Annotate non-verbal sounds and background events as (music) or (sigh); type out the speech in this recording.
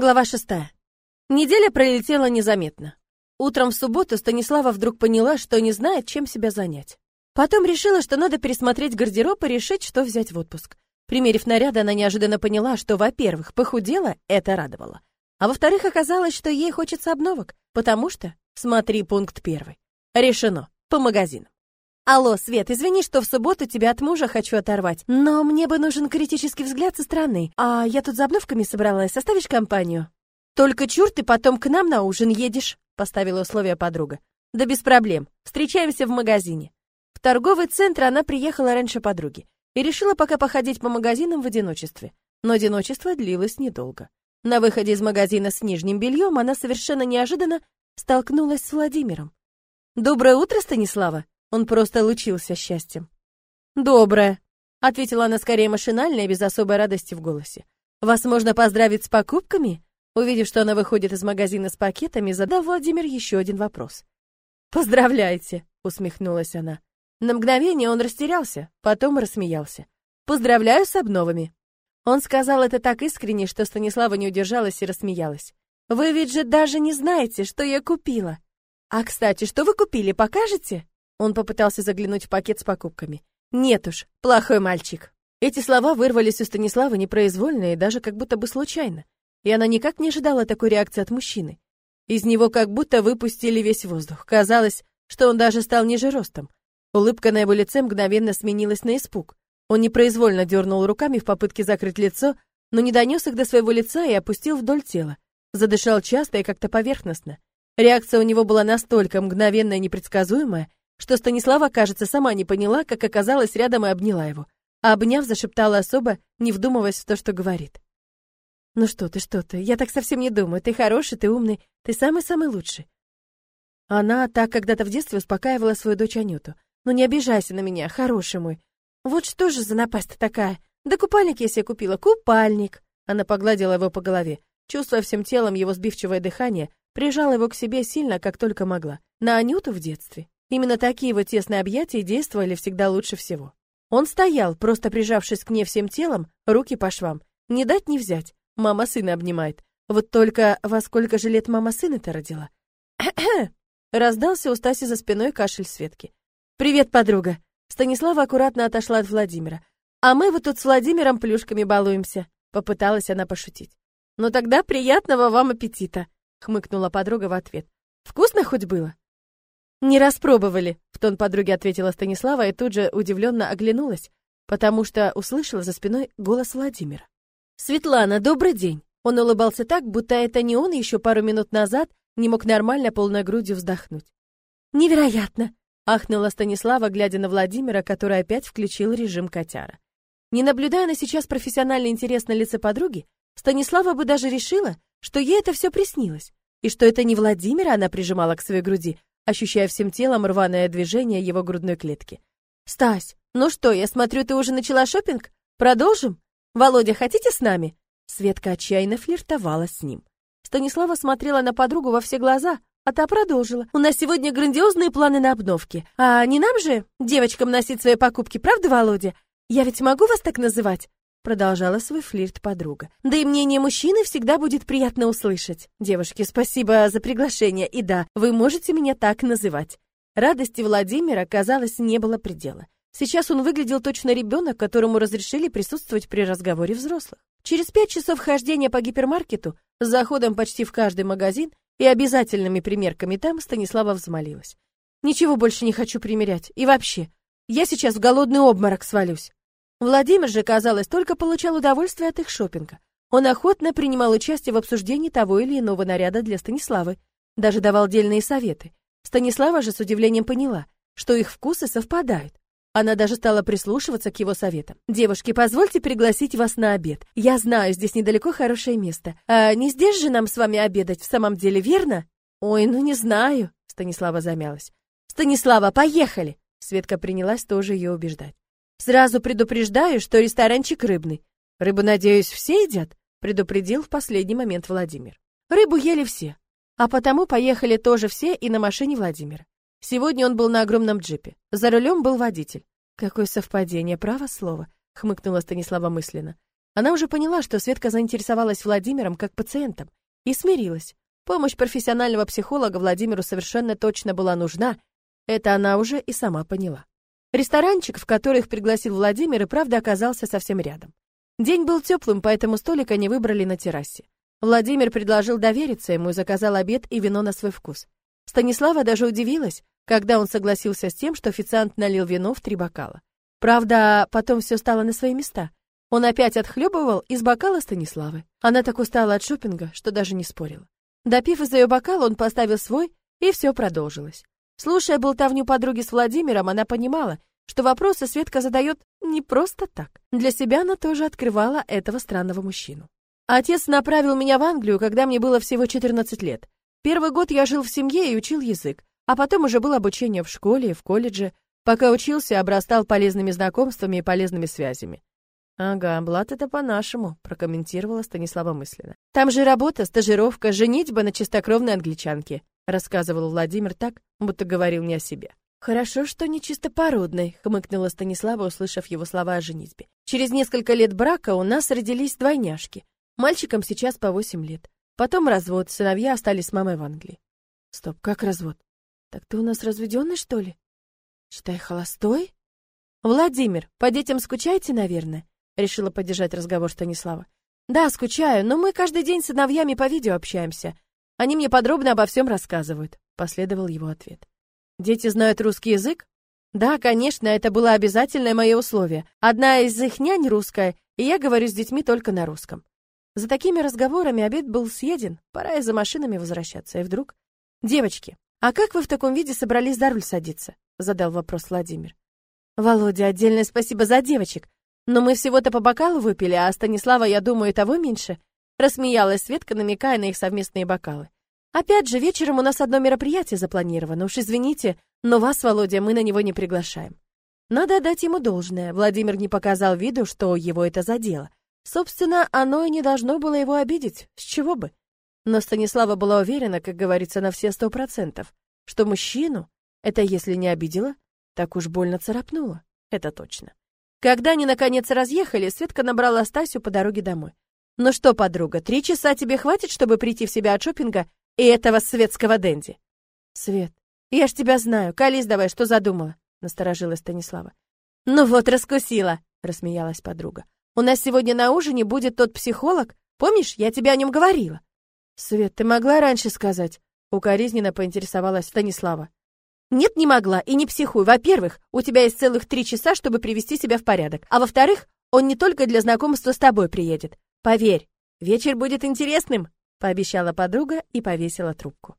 Глава шестая. Неделя пролетела незаметно. Утром в субботу Станислава вдруг поняла, что не знает, чем себя занять. Потом решила, что надо пересмотреть гардероб и решить, что взять в отпуск. Примерив наряды, она неожиданно поняла, что, во-первых, похудела, это радовало. А во-вторых, оказалось, что ей хочется обновок, потому что, смотри пункт первый, решено, по магазинам. Алло, Свет, извини, что в субботу тебя от мужа хочу оторвать, но мне бы нужен критический взгляд со стороны. А я тут за обновками собралась, составишь компанию? Только чур ты потом к нам на ужин едешь, поставила условие подруга. Да без проблем. Встречаемся в магазине. В торговый центр она приехала раньше подруги и решила пока походить по магазинам в одиночестве. Но одиночество длилось недолго. На выходе из магазина с нижним бельем она совершенно неожиданно столкнулась с Владимиром. «Доброе утро, Станислава!» Он просто лучился счастьем. «Доброе», — ответила она скорее машинально и без особой радости в голосе. «Вас можно поздравить с покупками?» Увидев, что она выходит из магазина с пакетами, задал Владимир еще один вопрос. «Поздравляйте», — усмехнулась она. На мгновение он растерялся, потом рассмеялся. «Поздравляю с обновами». Он сказал это так искренне, что Станислава не удержалась и рассмеялась. «Вы ведь же даже не знаете, что я купила. А, кстати, что вы купили, покажете?» Он попытался заглянуть в пакет с покупками. «Нет уж, плохой мальчик». Эти слова вырвались у Станиславы непроизвольно и даже как будто бы случайно. И она никак не ожидала такой реакции от мужчины. Из него как будто выпустили весь воздух. Казалось, что он даже стал ниже ростом. Улыбка на его лице мгновенно сменилась на испуг. Он непроизвольно дернул руками в попытке закрыть лицо, но не донес их до своего лица и опустил вдоль тела. Задышал часто и как-то поверхностно. Реакция у него была настолько мгновенная и непредсказуемая, что Станислава, кажется, сама не поняла, как оказалась рядом и обняла его. А обняв, зашептала особо, не вдумываясь в то, что говорит. «Ну что ты, что ты, я так совсем не думаю. Ты хороший, ты умный, ты самый-самый лучший». Она так когда-то в детстве успокаивала свою дочь Анюту. «Ну не обижайся на меня, хороший мой. Вот что же за напасть такая? Да купальник я себе купила, купальник!» Она погладила его по голове. Чувствуя всем телом его сбивчивое дыхание, прижала его к себе сильно, как только могла. На Анюту в детстве. Именно такие вот тесные объятия действовали всегда лучше всего. Он стоял, просто прижавшись к ней всем телом, руки по швам. Не дать не взять. Мама сына обнимает. Вот только во сколько же лет мама сына-то родила? (clears throat) Раздался у Стаси за спиной кашель Светки. «Привет, подруга!» Станислава аккуратно отошла от Владимира. «А мы вот тут с Владимиром плюшками балуемся», — попыталась она пошутить. «Ну тогда приятного вам аппетита», — хмыкнула подруга в ответ. «Вкусно хоть было?» «Не распробовали», — в тон подруги ответила Станислава и тут же удивленно оглянулась, потому что услышала за спиной голос Владимира. «Светлана, добрый день!» Он улыбался так, будто это не он еще пару минут назад не мог нормально полной грудью вздохнуть. «Невероятно!» — ахнула Станислава, глядя на Владимира, который опять включил режим котяра. Не наблюдая на сейчас профессиональный интерес на лице подруги, Станислава бы даже решила, что ей это все приснилось, и что это не Владимира она прижимала к своей груди, ощущая всем телом рваное движение его грудной клетки. «Стась, ну что, я смотрю, ты уже начала шопинг? Продолжим? Володя, хотите с нами?» Светка отчаянно флиртовала с ним. Станислава смотрела на подругу во все глаза, а та продолжила. «У нас сегодня грандиозные планы на обновки. А не нам же, девочкам, носить свои покупки, правда, Володя? Я ведь могу вас так называть? Продолжала свой флирт подруга. Да и мнение мужчины всегда будет приятно услышать. Девушки, спасибо за приглашение. И да, вы можете меня так называть. Радости Владимира, казалось, не было предела. Сейчас он выглядел точно ребенок, которому разрешили присутствовать при разговоре взрослых. Через пять часов хождения по гипермаркету, с заходом почти в каждый магазин и обязательными примерками там, Станислава взмолилась. «Ничего больше не хочу примерять. И вообще, я сейчас в голодный обморок свалюсь. Владимир же, казалось, только получал удовольствие от их шопинга. Он охотно принимал участие в обсуждении того или иного наряда для Станиславы, даже давал дельные советы. Станислава же с удивлением поняла, что их вкусы совпадают. Она даже стала прислушиваться к его советам. «Девушки, позвольте пригласить вас на обед. Я знаю, здесь недалеко хорошее место. А не здесь же нам с вами обедать в самом деле, верно?» «Ой, ну не знаю», — Станислава замялась. «Станислава, поехали!» Светка принялась тоже ее убеждать. Сразу предупреждаю, что ресторанчик рыбный. Рыбу, надеюсь, все едят, предупредил в последний момент Владимир. Рыбу ели все, а потому поехали тоже все и на машине Владимира. Сегодня он был на огромном джипе. За рулем был водитель. Какое совпадение, право слово, хмыкнула Станислава мысленно. Она уже поняла, что Светка заинтересовалась Владимиром как пациентом и смирилась. Помощь профессионального психолога Владимиру совершенно точно была нужна, это она уже и сама поняла. Ресторанчик, в который их пригласил Владимир, и правда оказался совсем рядом. День был теплым, поэтому столик они выбрали на террасе. Владимир предложил довериться ему и заказал обед и вино на свой вкус. Станислава даже удивилась, когда он согласился с тем, что официант налил вино в три бокала. Правда, потом все стало на свои места. Он опять отхлебывал из бокала Станиславы. Она так устала от шопинга, что даже не спорила. Допив из ее бокала, он поставил свой, и все продолжилось. Слушая болтовню подруги с Владимиром, она понимала, что вопросы Светка задает не просто так. Для себя она тоже открывала этого странного мужчину. Отец направил меня в Англию, когда мне было всего 14 лет. Первый год я жил в семье и учил язык, а потом уже было обучение в школе и в колледже. Пока учился, обрастал полезными знакомствами и полезными связями. «Ага, блат это по-нашему», — прокомментировала Станислава мысленно. «Там же работа, стажировка, женитьба на чистокровной англичанке», — рассказывал Владимир так, будто говорил не о себе. «Хорошо, что не чистопородный», — хмыкнула Станислава, услышав его слова о женитьбе. «Через несколько лет брака у нас родились двойняшки. Мальчикам сейчас по восемь лет. Потом развод, сыновья остались с мамой в Англии». «Стоп, как развод? Так ты у нас разведенный, что ли?» «Считай, холостой?» «Владимир, по детям скучаете, наверное?» — решила поддержать разговор Станислава. «Да, скучаю, но мы каждый день с сыновьями по видео общаемся. Они мне подробно обо всем рассказывают», — последовал его ответ. Дети знают русский язык? Да, конечно, это было обязательное мое условие. Одна из их нянь русская, и я говорю с детьми только на русском. За такими разговорами обед был съеден, пора и за машинами возвращаться. И вдруг... «Девочки, а как вы в таком виде собрались за руль садиться?» — задал вопрос Владимир. «Володя, отдельное спасибо за девочек. Но мы всего-то по бокалу выпили, а Станислава, я думаю, того меньше». Рассмеялась Светка, намекая на их совместные бокалы. Опять же, вечером у нас одно мероприятие запланировано. Уж извините, но вас, Володя, мы на него не приглашаем. Надо отдать ему должное. Владимир не показал виду, что его это задело. Собственно, оно и не должно было его обидеть. С чего бы? Но Станислава была уверена, как говорится, на все сто процентов, что мужчину это если не обидело, так уж больно царапнуло. Это точно. Когда они наконец разъехали, Светка набрала Стасю по дороге домой. «Ну что, подруга, три часа тебе хватит, чтобы прийти в себя от шопинга и этого светского денди. Свет, я ж тебя знаю. Колись давай, что задумала? Насторожилась Станислава. Ну вот, раскусила, рассмеялась подруга. У нас сегодня на ужине будет тот психолог. Помнишь, я тебе о нем говорила? Свет, ты могла раньше сказать? Укоризненно поинтересовалась Станислава. Нет, не могла, и не психуй. Во-первых, у тебя есть целых три часа, чтобы привести себя в порядок. А во-вторых, он не только для знакомства с тобой приедет. Поверь, вечер будет интересным пообещала подруга и повесила трубку.